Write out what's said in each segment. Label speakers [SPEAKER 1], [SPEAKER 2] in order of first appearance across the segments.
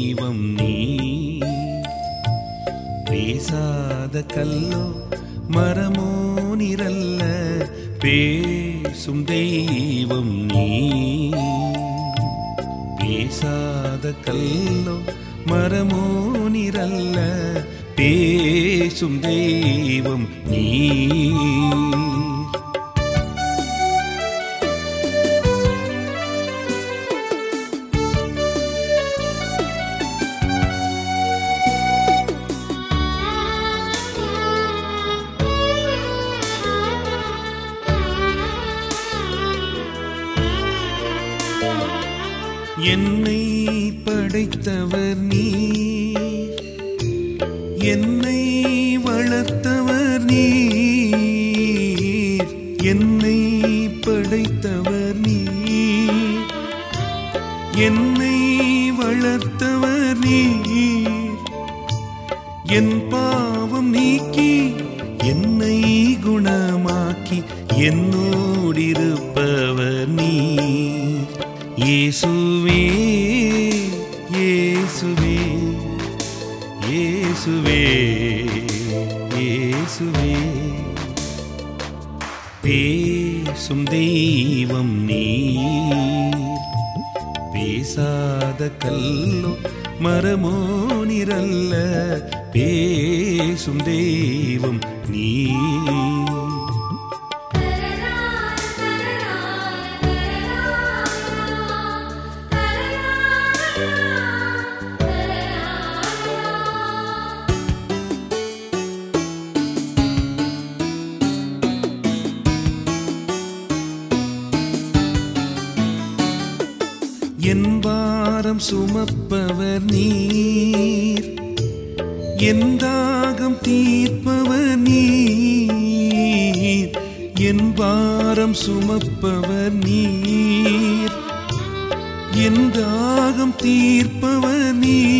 [SPEAKER 1] தெய்வம் நீ. பேசாத கல்லோ மரமோ நிரல்ல பேசும் தெய்வம் நீ. பேசாத கல்லோ மரமோ நிரல்ல பேசும் தெய்வம் நீ. என்னை படைத்தவர் நீ என்னை வளர்த்தவர் நீ என்னை படைத்தவர் நீ என்னை வளர்த்தவர் நீ என் பாவம் நீக்கி என்னை குணமாக்கி என்னோடிருப்பவர் இயேசுவே இயேசுவே இயேசுவே இயேசுவே. பேசும் தெய்வம் நீ பேசாத கல்லோ மரமோ நிரல்ல பேசும் தெய்வம் நீ என் பாரம் சுமப்பவர் நீர். என் தாகம் தீர்ப்பவர் நீர். என் பாரம் சுமப்பவர் நீர். என் தாகம் தீர்ப்பவர் நீர்.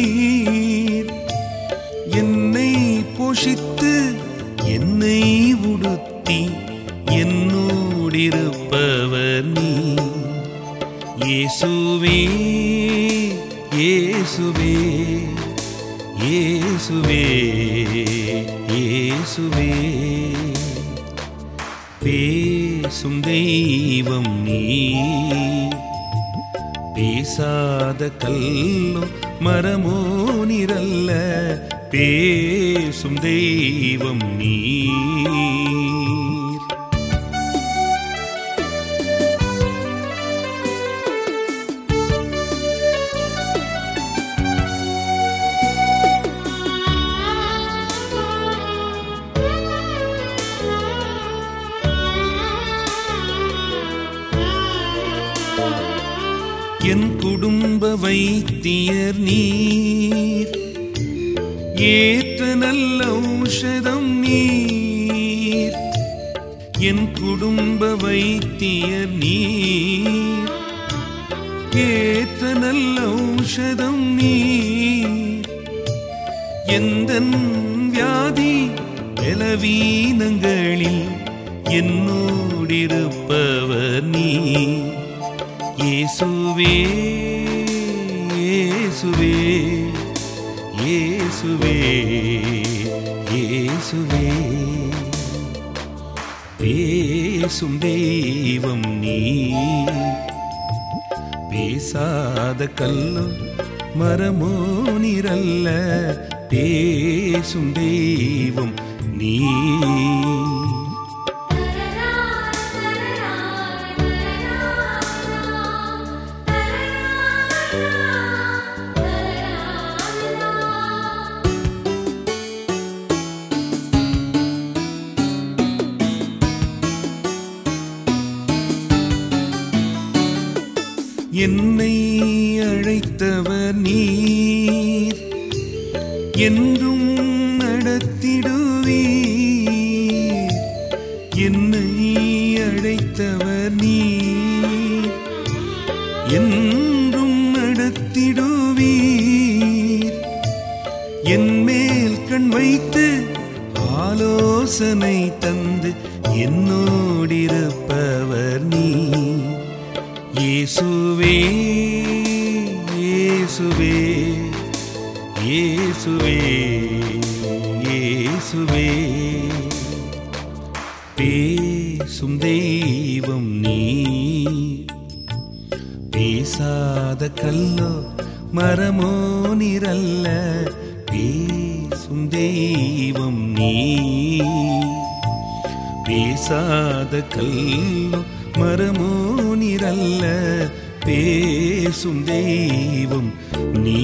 [SPEAKER 1] இயேசுவே இயேசுவே இயேசுவே இயேசுவே. பேசும் தெய்வம் நீ பேசாத கல்லோ மரமோ நிரல்ல பேசும் தெய்வம் நீ. என் குடும்ப வைத்தியர் நீர். ஏற்ற நல்ல ஔஷதம் நீர். என் குடும்ப வைத்தியர் நீர். ஏற்ற நல்ல ஔஷதம் நீர். எந்த வியாதி பலவீனங்களில் என்னோடிருப்பவர் நீர். இயேசுவே இயேசுவே இயேசுவே இயேசுவே. பேசும் தெய்வம் நீ. பேசாத கல்லோ மரமோ நிரல்ல. பேசும் தெய்வம் நீ. என்னை அழைத்தவர் நீர். என்றும் நடத்திடுவீர். என்னை அழைத்தவர் நீர். என்றும் நடத்திடுவீர். என் மேல் கண் வைத்து ஆலோசனை தந்து என்னோடிருப்பவர் நீர். இயேசுவே இயேசுவே இயேசுவே இயேசுவே. பேசும் தெய்வம் நீ பேசாத கல்லோ மரமோ நிரல்ல. பேசும் தெய்வம் நீ பேசாத கல்லோ மரமோ நீரல்ல பேசும் தெய்வம் நீ